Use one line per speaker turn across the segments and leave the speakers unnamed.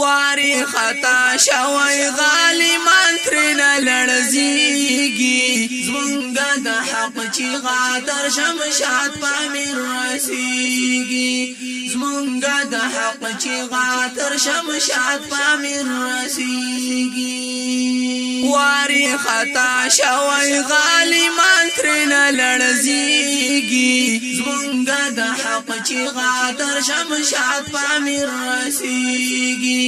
واری خطا شوی غالیمان ترین لړزیگی زمونگا دا حق چی غادر شمشاد پا مونږه د حق چې غاتر شمشاد پامیر رسیږي واری خطا شوی غالیمان ترن لړزیږي مونږه د حق چې غاتر شمشاد پامیر رسیږي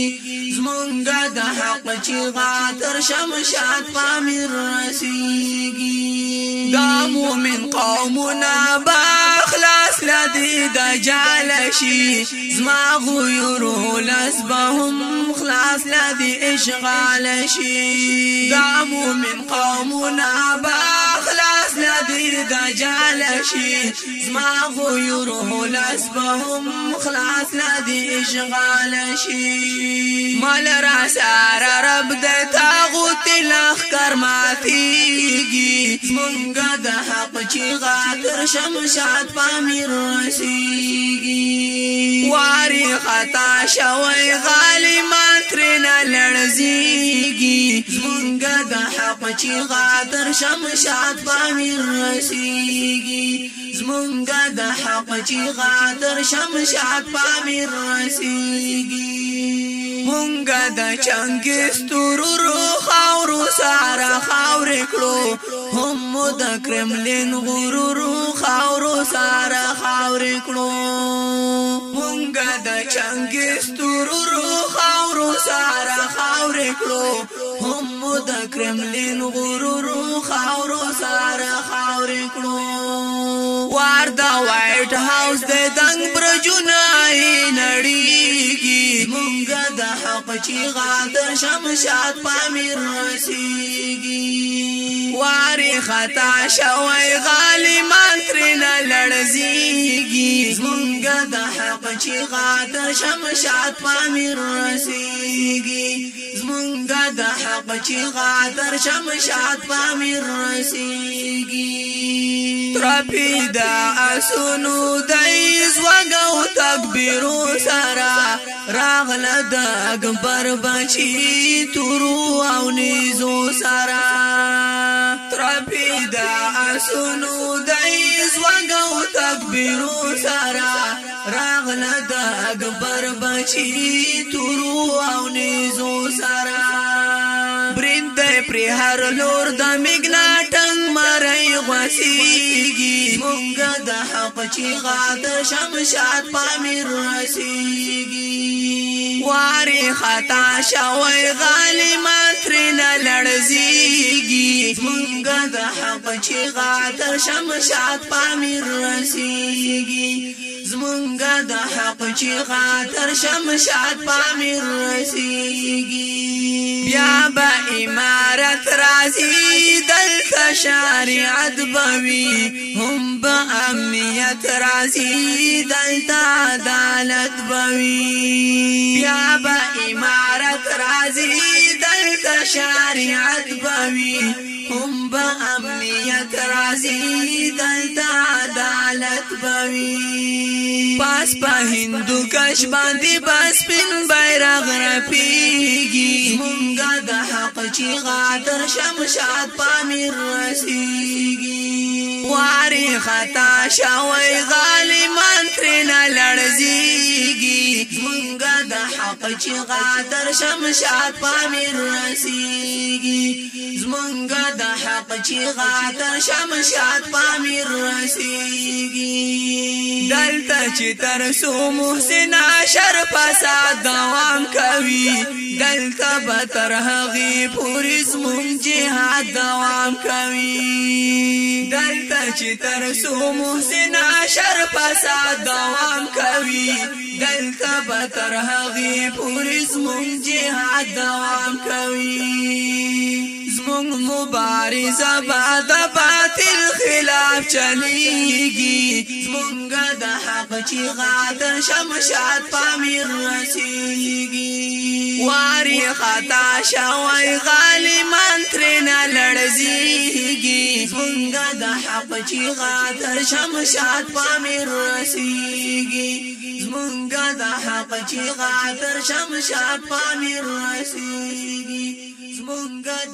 زمونږه د حق چې غاتر شمشاد پامیر رسیږي دا مومن قومنا با جال شي زما غيور لسبهم خلاص لدي اشغال شي دامو من قومنا باخلاص لدي دجال شي زما غيور لسبهم خلاص لدي اشغال شي مال را سار رب دتا تلخ کر ماتیږي مونږه د حق چې غاتر شمشاد پامیر رسیږي واری خطا شوی غالمان ترنا لړزيږي مونږه د حق چې غاتر شمشاد پامیر رسیږي زمونږه د حق چې غاتر شمشاد پامیر رسیږي مونږه د چنګیز تورورو خاورو سارا خاورې کړو هم د کرملین غرورو خاورو سارا خاورې کړو مونږه د چنګیز تورورو خاورو سارا خاورې کړو هم مو د کرملین غرورو خاورو سره خاورې کړو وار د وایټ هاوس د دنګ برجونای نړیږي مونږ د حق چی غاده شمشاد پامیر رسیږي واری خطا شوی غالمان ترنا لړزیږي زمونږ د حق چې غاتر شمشاد پامیر رسیږي زمونږ د حق چې غاتر شمشاد پامیر رسیږي ترپی دا اسونو دای زوګو تکبیرو سرا راغله د اکبر بچی تورو او نيزو سرا لاسونو دای زوګو تکبیرو سارا راغله د اکبر بچی تورو او نيزو سارا برند پر هر لور د میګلا پچی غاد شمشاد پامیر رسیگی واری خطا شوی غالی ماترین لڑزیگی منگا دا حق چی غاد شمشاد پامیر رسیگی زمونږ د حق چې غاتر شمشاد پامیر رسیږي بیا به امارت راځي شریعت بوي هم با امنیت رازی دلتا دالت بوي بیا با امارت رازی دلتا شریعت بوي هم با امنیت رازی دلتا حالت بوي پاس په هندو کش باندې بس پن بیرغ رپیږي مونږه د حق چی غادر شمشاد پامیر رسیږي واری خطا شوی غالی منتر نه لړزیږي زمونږه د حق چې غاتر شمشاد پامیر رسیږي زمونږه د حق چې غاتر شمشاد پامیر رسیږي دلته چې تر سو محسن اشر فساد دوام کوي دلته به تر هغه پورې زمونږ جهاد دوام کوي دلته چې تر سو محسن اشر فساد دوام کوي دلته به تر هغې پورې زموږ جهاد دوام کوي زموږ مبارزه به د باطل خلاف انقلاب چلیږي زمونږ د حق چیغا تر شمشاد پامیر رسیږي واری خطا شوی غالمان ترې نه لړزیږي زمونږ د حق چیغا تر شمشاد پامیر رسیږي زمونږ د حق چیغا تر شمشاد پامیر رسیږي زمونږ